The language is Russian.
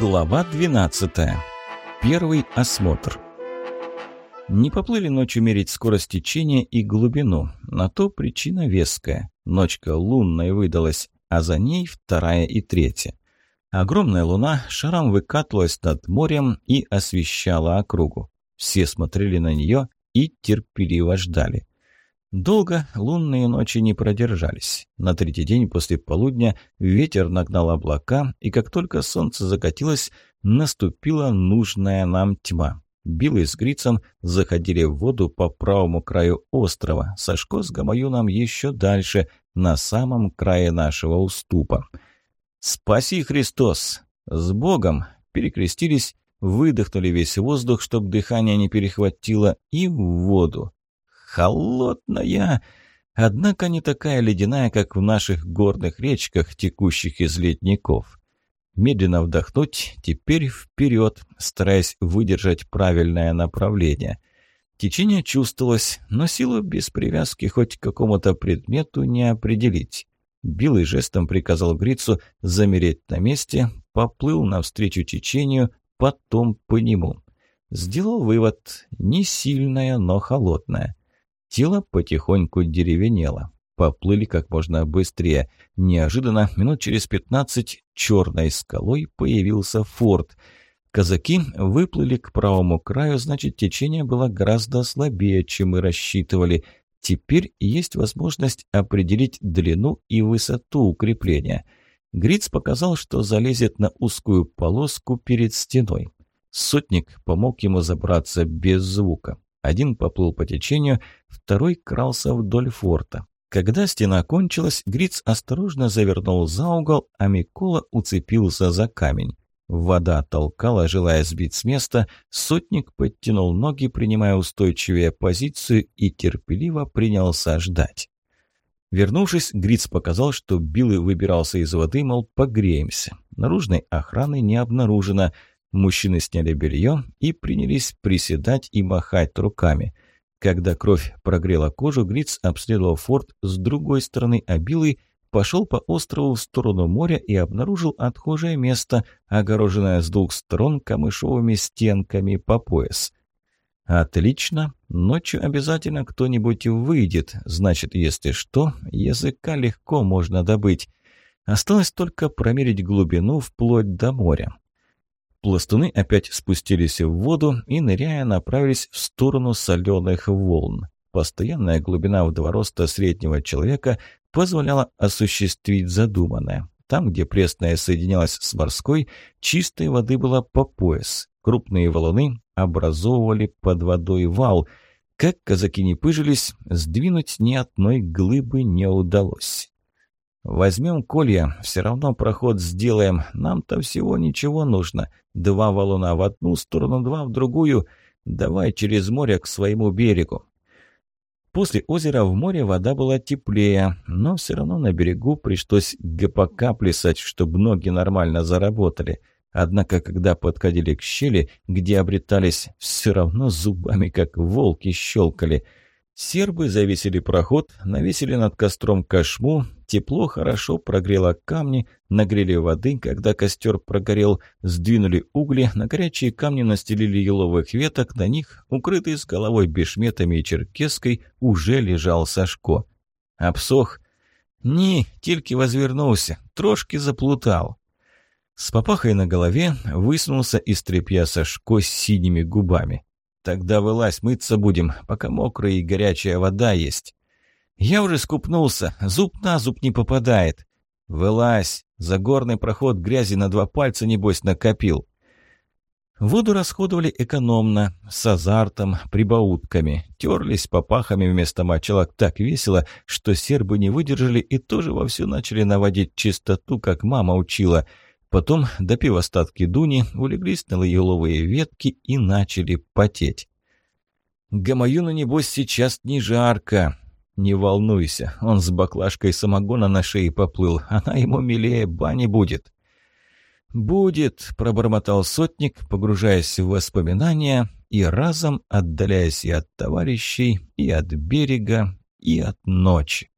Глава 12. Первый осмотр. Не поплыли ночью мерить скорость течения и глубину. На то причина веская. Ночка лунной выдалась, а за ней вторая и третья. Огромная луна шаром выкатывалась над морем и освещала округу. Все смотрели на нее и терпеливо ждали. Долго лунные ночи не продержались. На третий день после полудня ветер нагнал облака, и как только солнце закатилось, наступила нужная нам тьма. Билый с Грицем заходили в воду по правому краю острова, Сашко с Гамаюном еще дальше, на самом крае нашего уступа. «Спаси, Христос!» «С Богом!» Перекрестились, выдохнули весь воздух, чтобы дыхание не перехватило, и в воду холодная, однако не такая ледяная, как в наших горных речках, текущих из ледников. Медленно вдохнуть, теперь вперед, стараясь выдержать правильное направление. Течение чувствовалось, но силу без привязки хоть к какому-то предмету не определить. Билый жестом приказал Грицу замереть на месте, поплыл навстречу течению, потом по нему. Сделал вывод – не сильная, но холодная. Тело потихоньку деревенело. Поплыли как можно быстрее. Неожиданно, минут через пятнадцать, черной скалой появился форт. Казаки выплыли к правому краю, значит, течение было гораздо слабее, чем мы рассчитывали. Теперь есть возможность определить длину и высоту укрепления. Гриц показал, что залезет на узкую полоску перед стеной. Сотник помог ему забраться без звука. Один поплыл по течению, второй крался вдоль форта. Когда стена кончилась, Гриц осторожно завернул за угол, а Микола уцепился за камень. Вода толкала, желая сбить с места, сотник подтянул ноги, принимая устойчивее позицию и терпеливо принялся ждать. Вернувшись, Гриц показал, что Билый выбирался из воды, мол, погреемся. Наружной охраны не обнаружено – Мужчины сняли белье и принялись приседать и махать руками. Когда кровь прогрела кожу, Гриц обследовал форт с другой стороны, Билый пошел по острову в сторону моря и обнаружил отхожее место, огороженное с двух сторон камышовыми стенками по пояс. «Отлично. Ночью обязательно кто-нибудь выйдет. Значит, если что, языка легко можно добыть. Осталось только промерить глубину вплоть до моря. Пластуны опять спустились в воду и, ныряя, направились в сторону соленых волн. Постоянная глубина в два роста среднего человека позволяла осуществить задуманное. Там, где пресная соединялась с морской, чистой воды было по пояс. Крупные валуны образовывали под водой вал. Как казаки не пыжились, сдвинуть ни одной глыбы не удалось. «Возьмем колья, все равно проход сделаем. Нам-то всего ничего нужно. Два валуна в одну сторону, два в другую. Давай через море к своему берегу». После озера в море вода была теплее, но все равно на берегу пришлось ГПК плясать, чтобы ноги нормально заработали. Однако, когда подходили к щели, где обретались, все равно зубами, как волки, щелкали – Сербы завесили проход, навесили над костром кошму, тепло хорошо прогрело камни, нагрели воды, когда костер прогорел, сдвинули угли, на горячие камни настелили еловых веток, на них, укрытый с головой бешметами и черкеской, уже лежал Сашко. Обсох? Ні, тільки возвернулся, трошки заплутал. С попахой на голове высунулся из тряпья Сашко с синими губами. Тогда вылазь, мыться будем, пока мокрая и горячая вода есть. Я уже скупнулся, зуб на зуб не попадает. Вылазь, за горный проход грязи на два пальца, небось, накопил. Воду расходовали экономно, с азартом, прибаутками. Терлись попахами вместо мочалок так весело, что сербы не выдержали и тоже вовсю начали наводить чистоту, как мама учила — Потом, допив остатки дуни, улеглись на еловые ветки и начали потеть. «Гамаюну, небось, сейчас не жарко!» «Не волнуйся, он с баклажкой самогона на шее поплыл, она ему милее бани будет». «Будет», — пробормотал сотник, погружаясь в воспоминания и разом отдаляясь и от товарищей, и от берега, и от ночи.